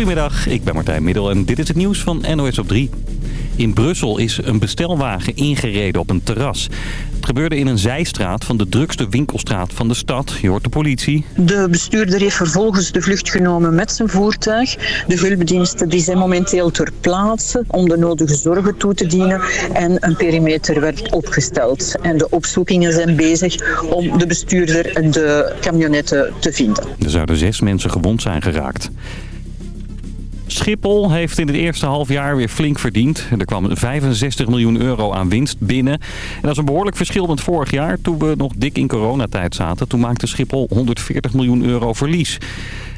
Goedemiddag, ik ben Martijn Middel en dit is het nieuws van NOS op 3. In Brussel is een bestelwagen ingereden op een terras. Het gebeurde in een zijstraat van de drukste winkelstraat van de stad. Je hoort de politie. De bestuurder heeft vervolgens de vlucht genomen met zijn voertuig. De hulpdiensten die zijn momenteel ter plaatse om de nodige zorgen toe te dienen. En een perimeter werd opgesteld. En de opzoekingen zijn bezig om de bestuurder en de camionetten te vinden. Er zouden zes mensen gewond zijn geraakt. Schiphol heeft in het eerste halfjaar weer flink verdiend. Er kwam 65 miljoen euro aan winst binnen. En dat is een behoorlijk verschil met vorig jaar toen we nog dik in coronatijd zaten. Toen maakte Schiphol 140 miljoen euro verlies.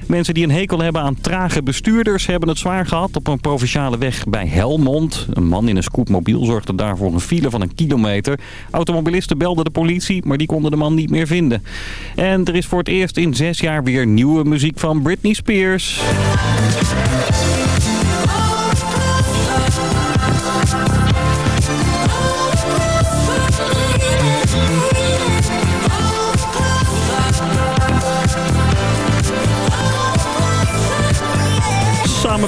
Mensen die een hekel hebben aan trage bestuurders hebben het zwaar gehad op een provinciale weg bij Helmond. Een man in een scootmobiel zorgde daarvoor een file van een kilometer. Automobilisten belden de politie, maar die konden de man niet meer vinden. En er is voor het eerst in zes jaar weer nieuwe muziek van Britney Spears.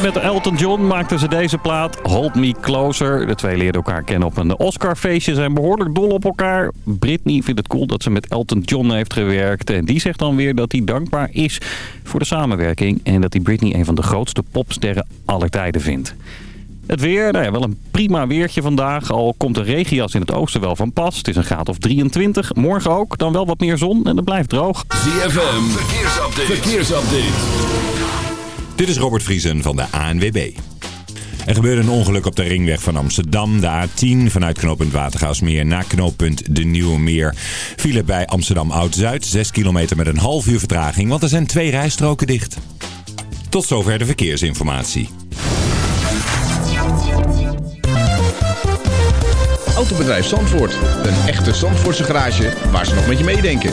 Met Elton John maakten ze deze plaat, Hold Me Closer. De twee leerden elkaar kennen op een Oscarfeestje, zijn behoorlijk dol op elkaar. Britney vindt het cool dat ze met Elton John heeft gewerkt. En die zegt dan weer dat hij dankbaar is voor de samenwerking. En dat hij Britney een van de grootste popsterren aller tijden vindt. Het weer, nou ja, wel een prima weertje vandaag. Al komt de regenjas in het oosten wel van pas. Het is een graad of 23. Morgen ook, dan wel wat meer zon en het blijft droog. ZFM, verkeersupdate. verkeersupdate. Dit is Robert Vriesen van de ANWB. Er gebeurde een ongeluk op de ringweg van Amsterdam. De A10 vanuit knooppunt Watergaasmeer naar knooppunt De Nieuwe Meer. File bij Amsterdam Oud-Zuid. 6 kilometer met een half uur vertraging, want er zijn twee rijstroken dicht. Tot zover de verkeersinformatie. Autobedrijf Zandvoort. Een echte Zandvoortse garage waar ze nog met je meedenken.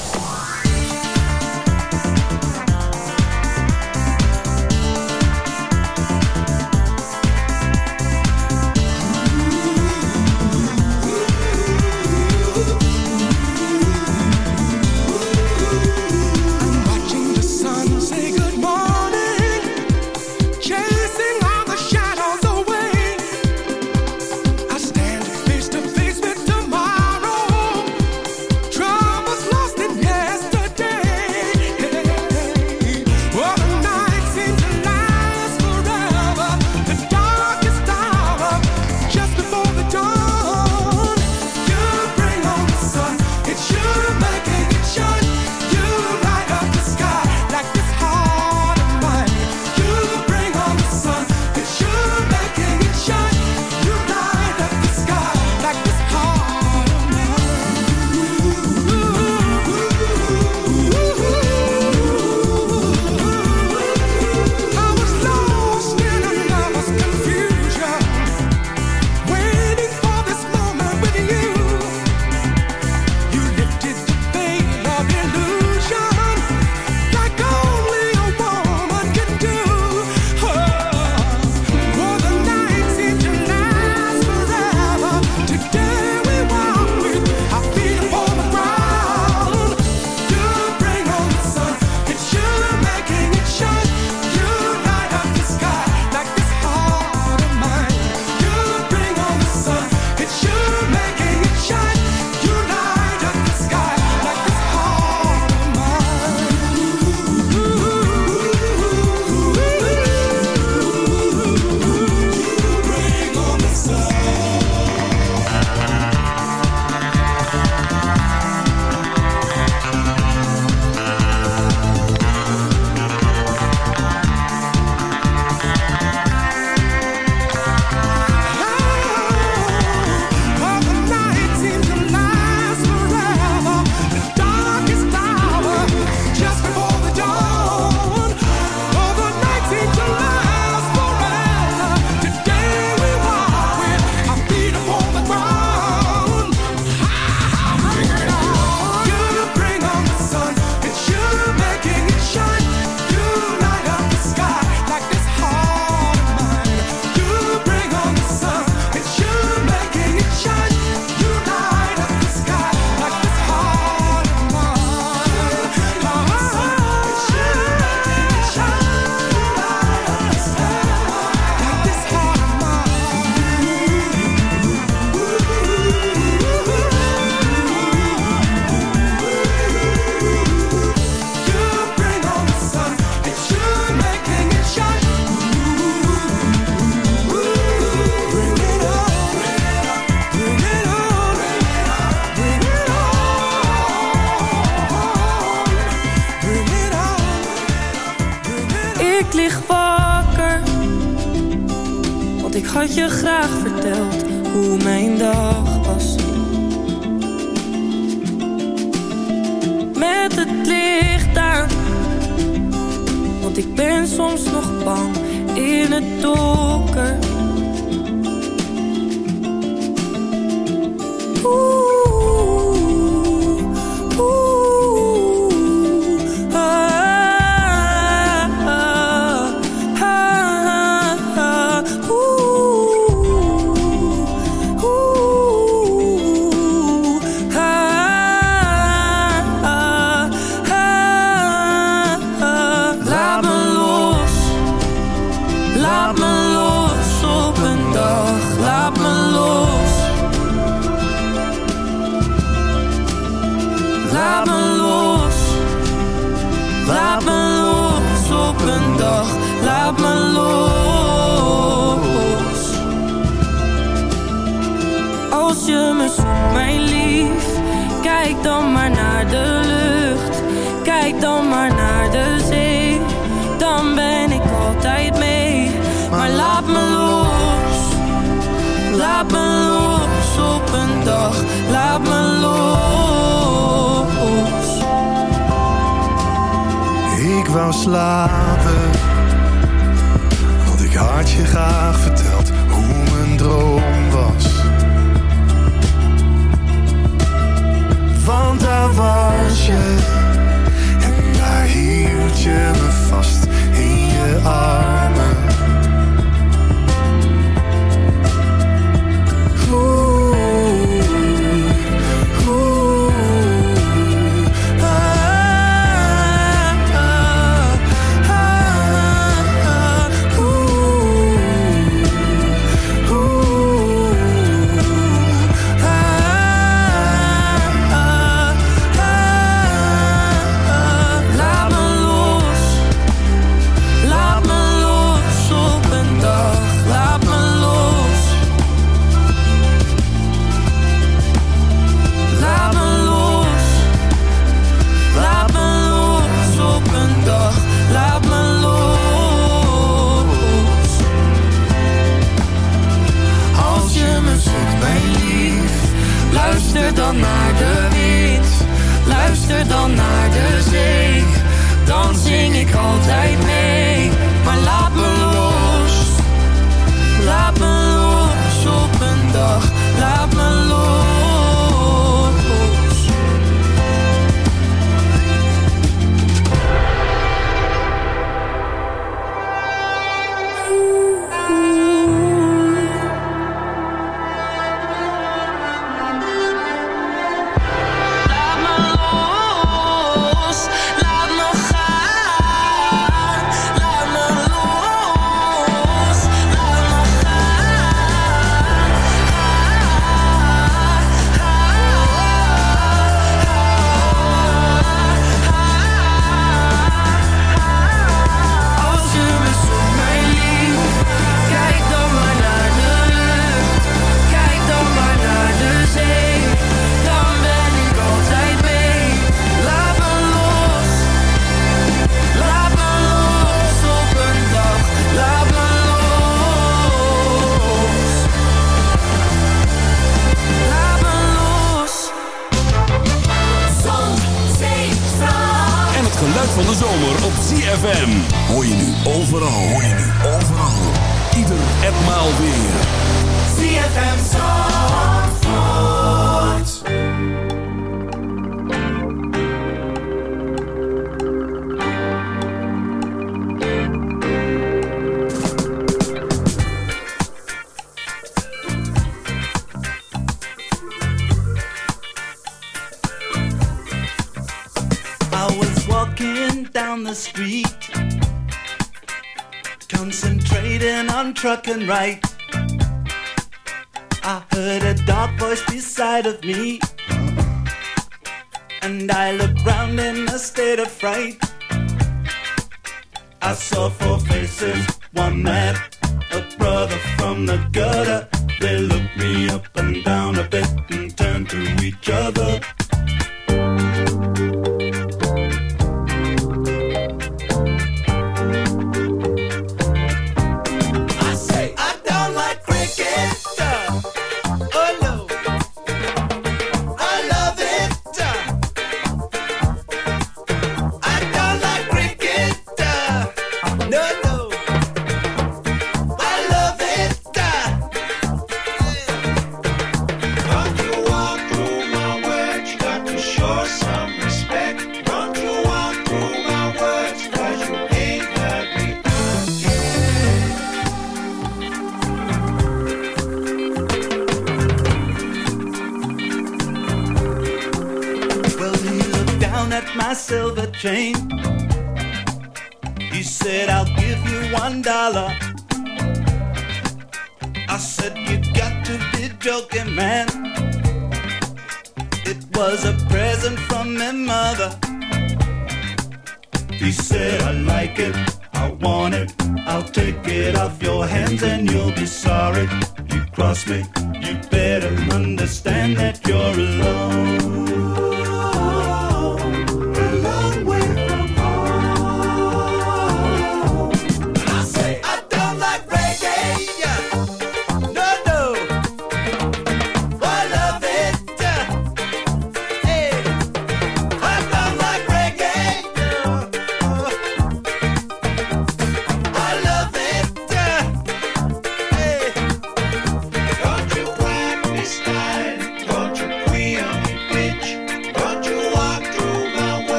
Wou slapen. Want ik had je graag verteld hoe mijn droom was. Want daar was je. En daar hield je me vast in je armen. altijd. Right. I heard a dark voice beside of me.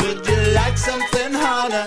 Would you like something harder?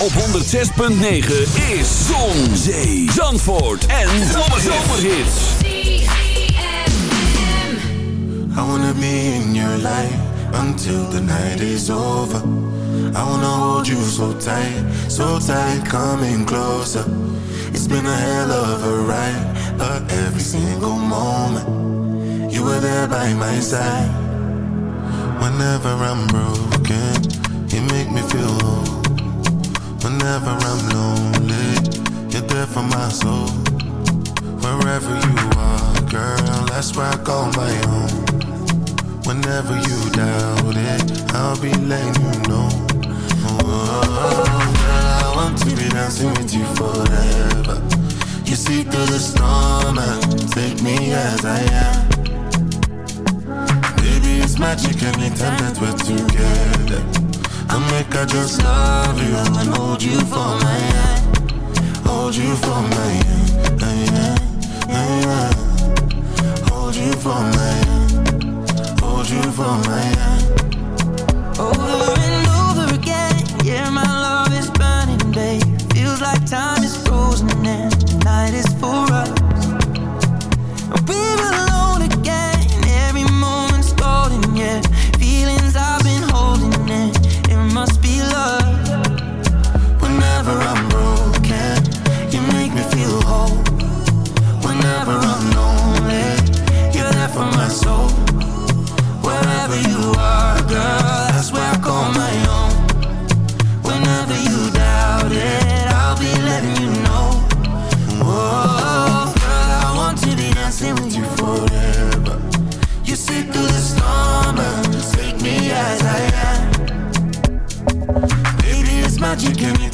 op 106.9 is Zon, Zee, Zandvoort en Zomerhits. I wanna be in your life until the night is over. I wanna hold you so tight, so tight, coming closer. It's been a hell of a ride, but every single moment you were there by my side. Whenever I'm broken, you make me feel. Whenever I'm lonely, you're there for my soul. Wherever you are, girl, that's where I call my home. Whenever you doubt it, I'll be letting you know. Oh, girl, I want to be dancing with you forever. You see through the storm and take me as I am. Baby, it's magic anytime that we're together. I make I just love you and hold you for my hand. Hold you for my hand. hand, hand. Hold you for my hand. Hold you for my hand. Over and over again, yeah, my love is burning, babe. Feels like time is frozen and night is for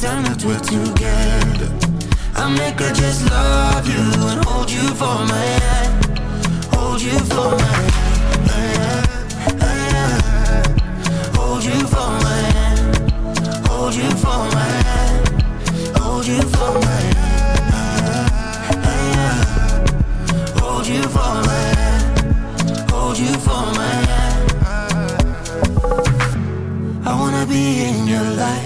anytime that we're together. I make her just love you and hold you for my hand. Hold you for my hand. Hold you for my hand. Hold you for my hand. Hold you for my hand. Hold you for my hand. Hold you for my hand. I wanna be in your light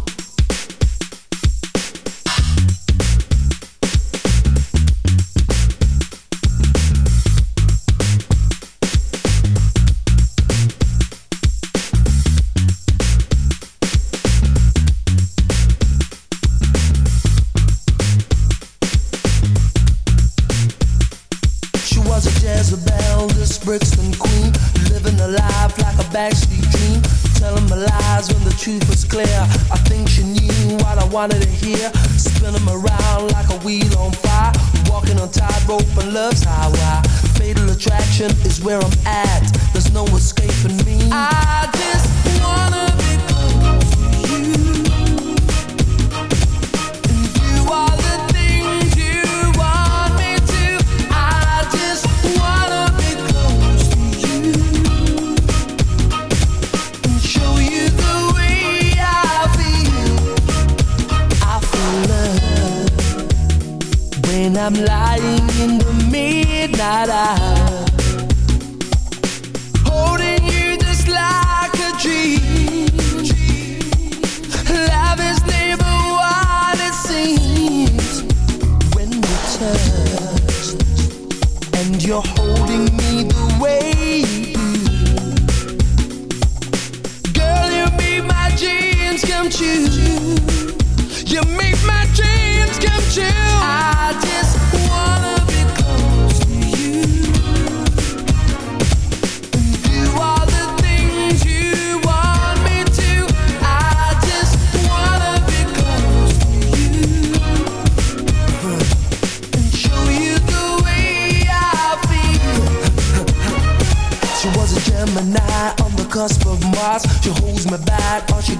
I'm lying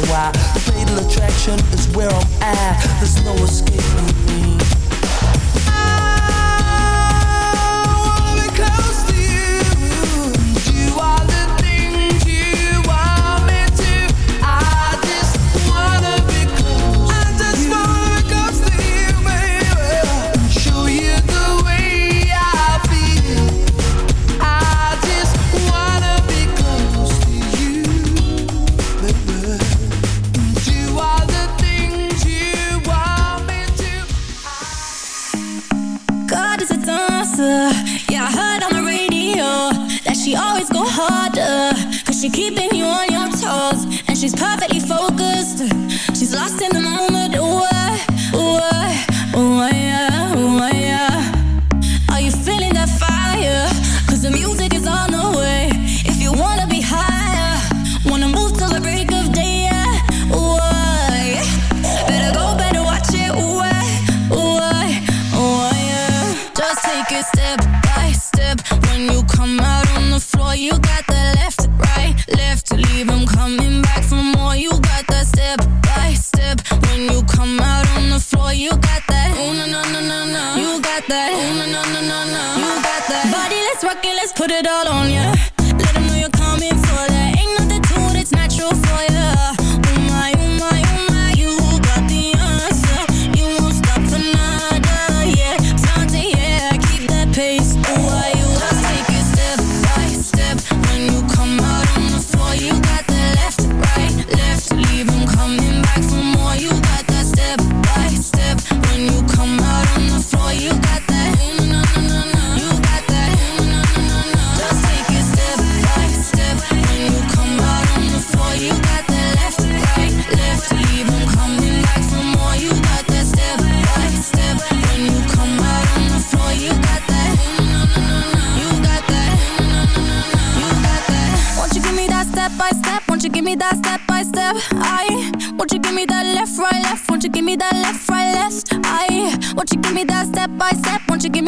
The fatal attraction is where I'm at. There's no escaping me.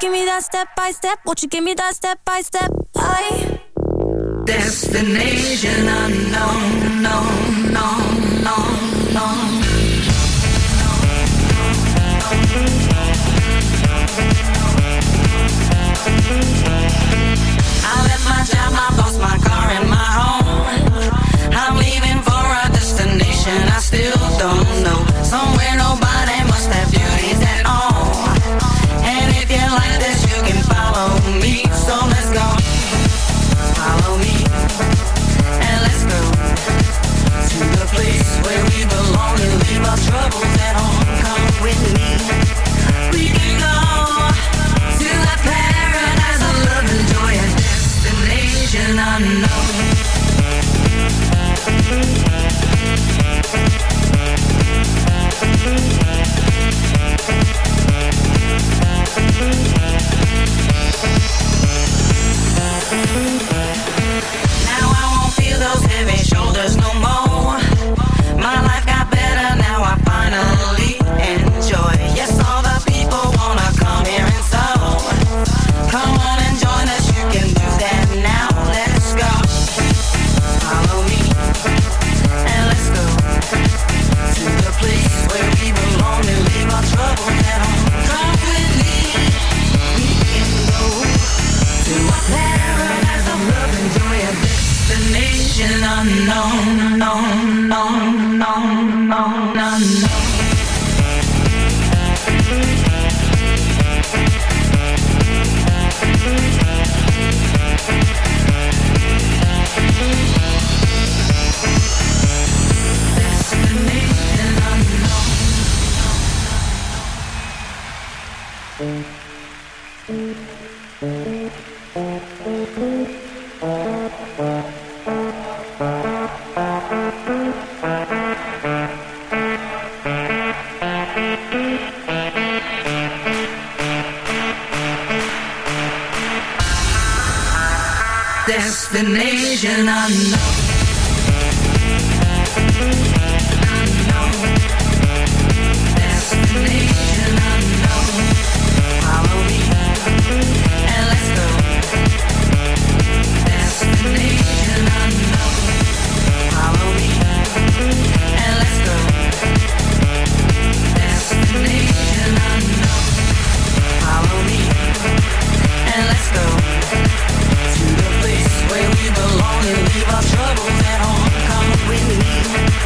give me that step by step? Won't you give me that step by step? I destination unknown, no, no, no, no. I left my job, my boss, my car. destination unknown. leave our troubles at home, come with me.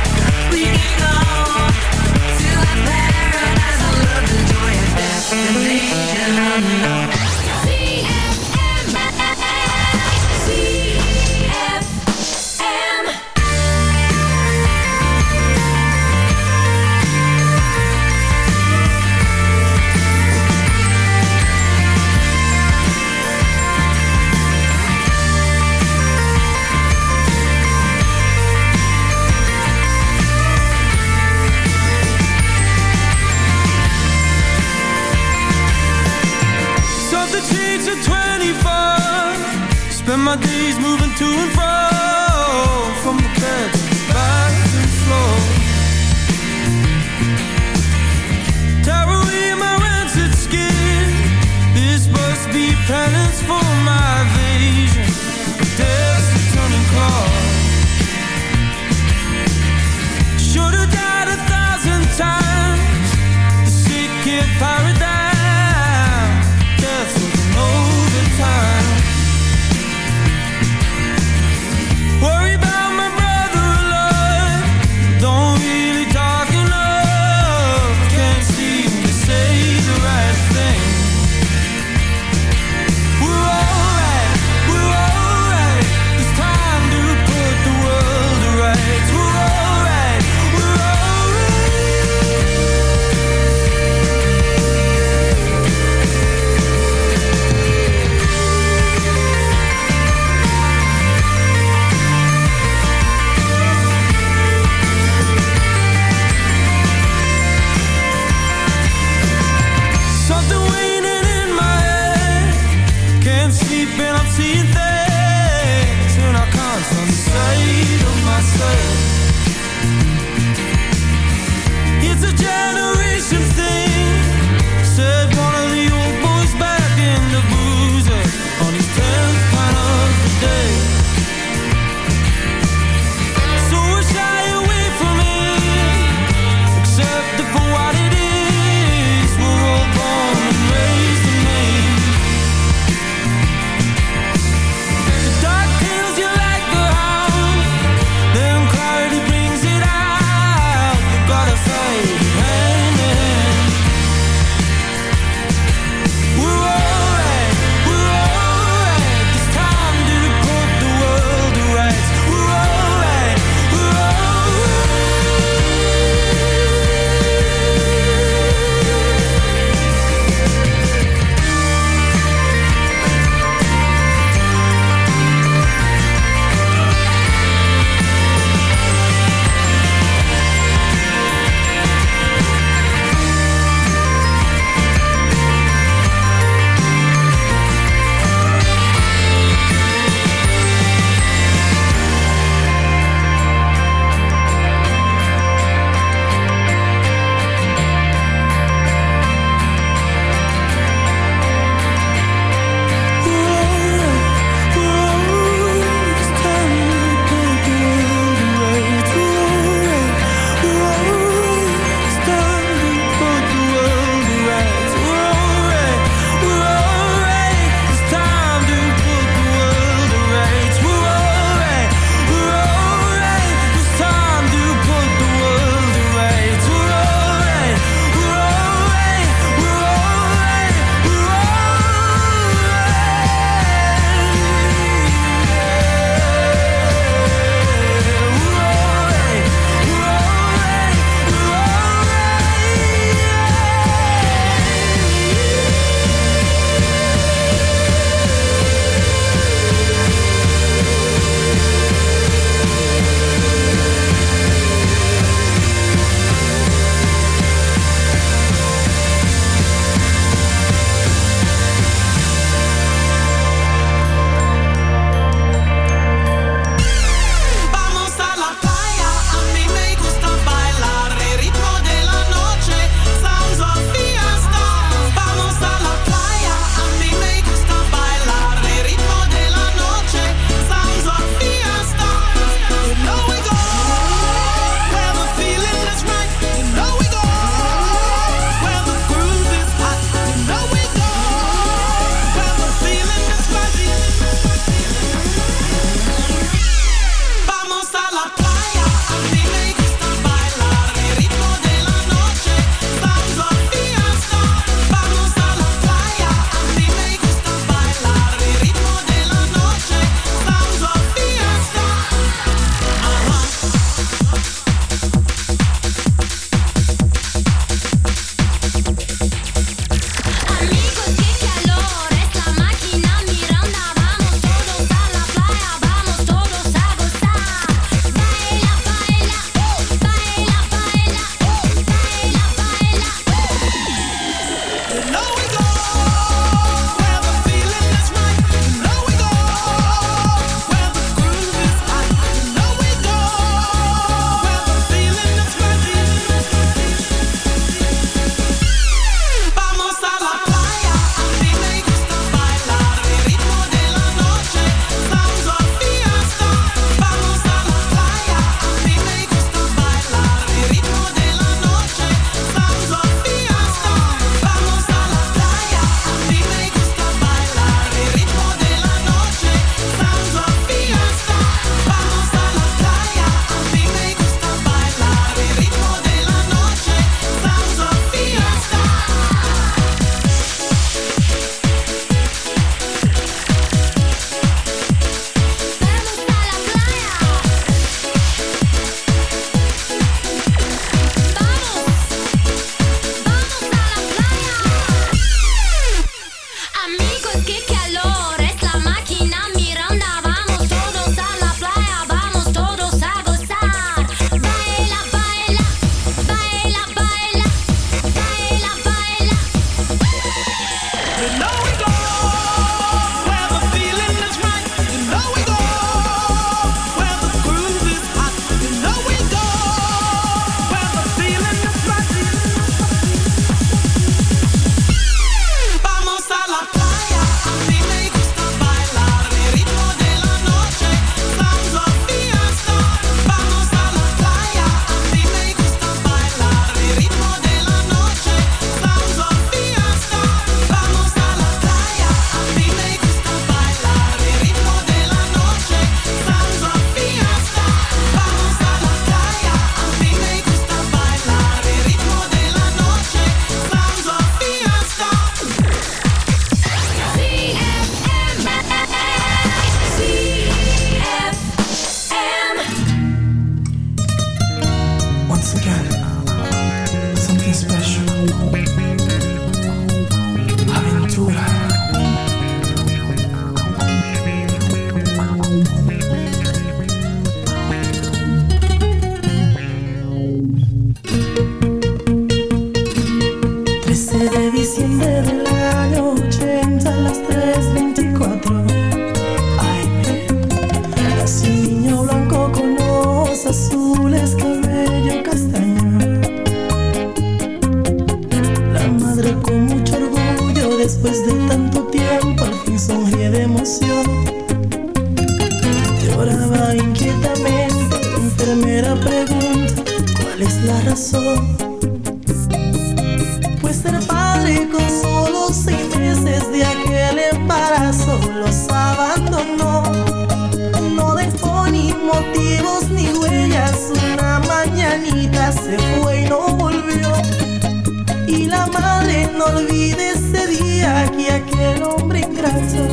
non ringrazio,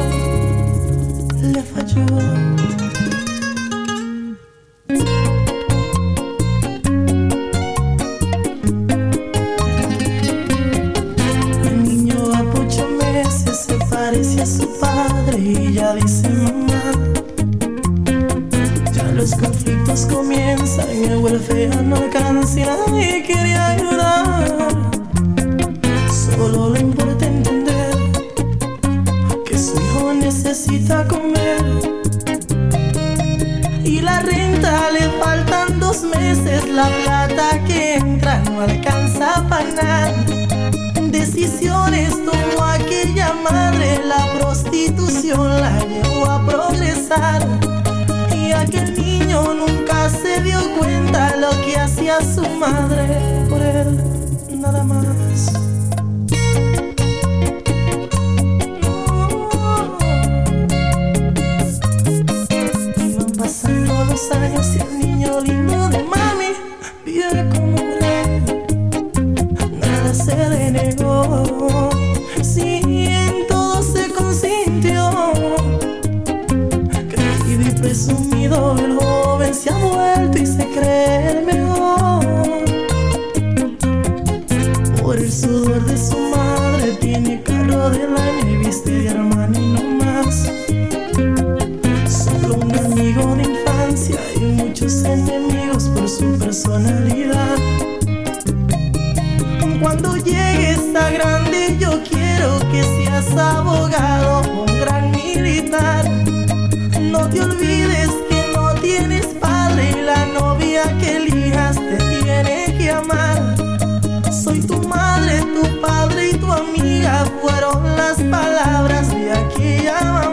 le faccio No te olvides que no tienes padre y la novia que elijas te tiene que amar. Soy tu madre, tu padre y tu amiga fueron las palabras de aquella mamá.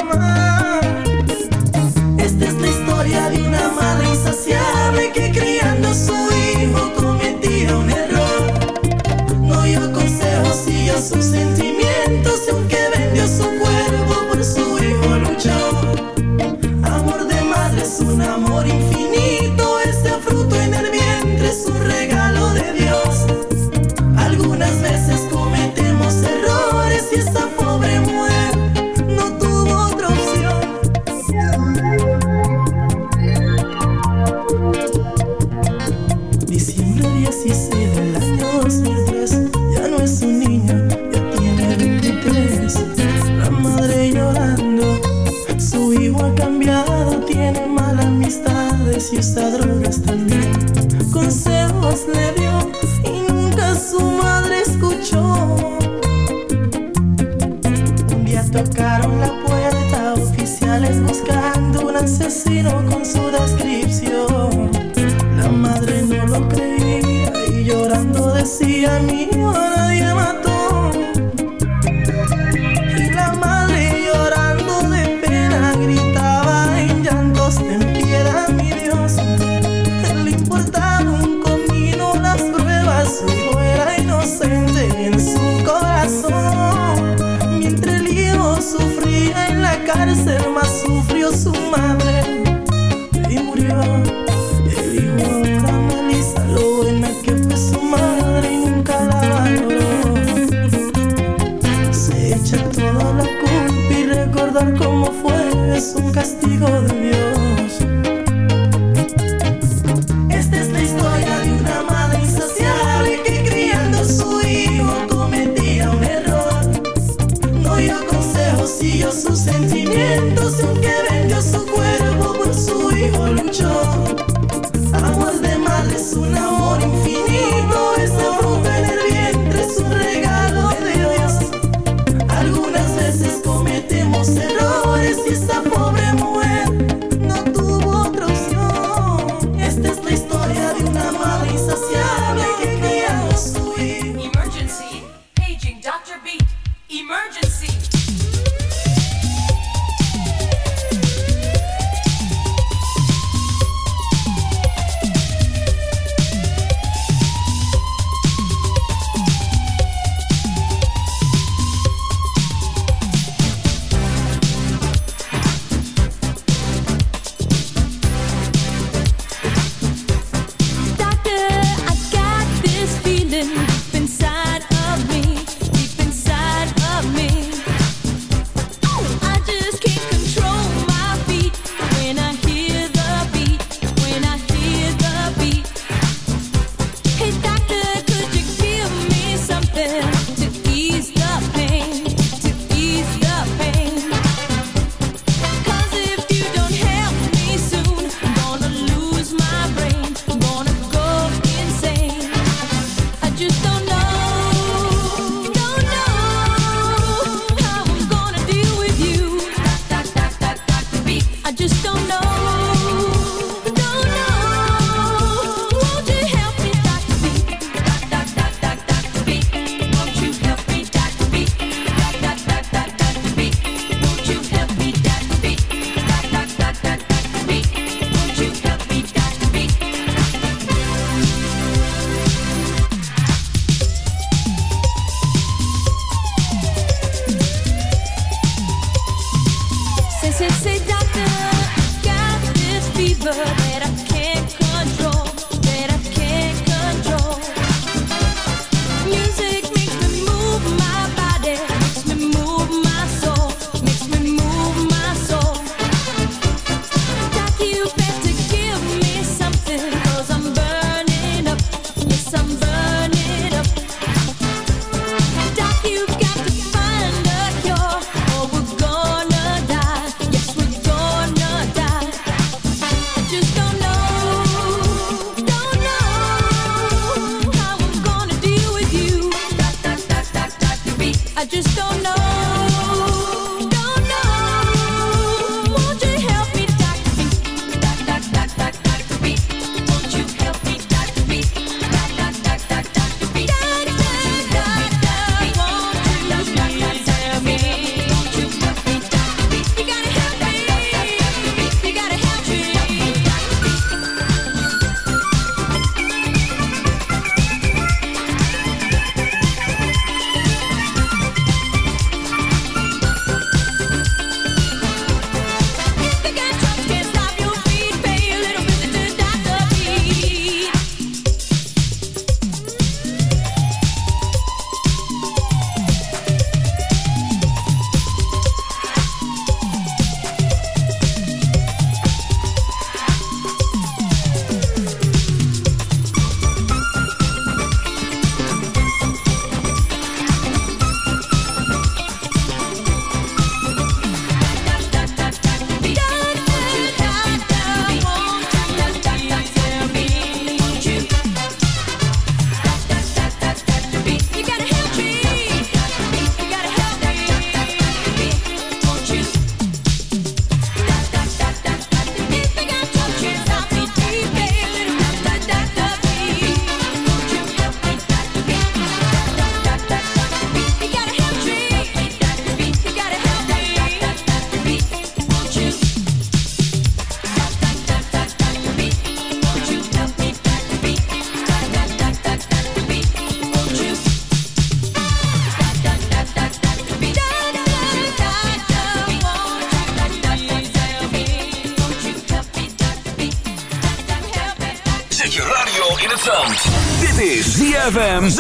I just don't know.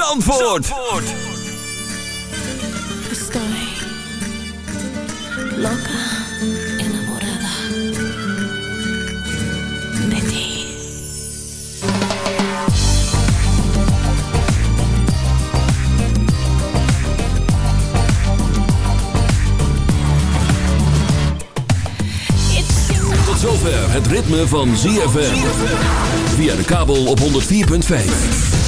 Zandvoort. Zandvoort. Estoy loca enamorada de ti. Tot zover het ritme van ZFM. Via de kabel op 104.5.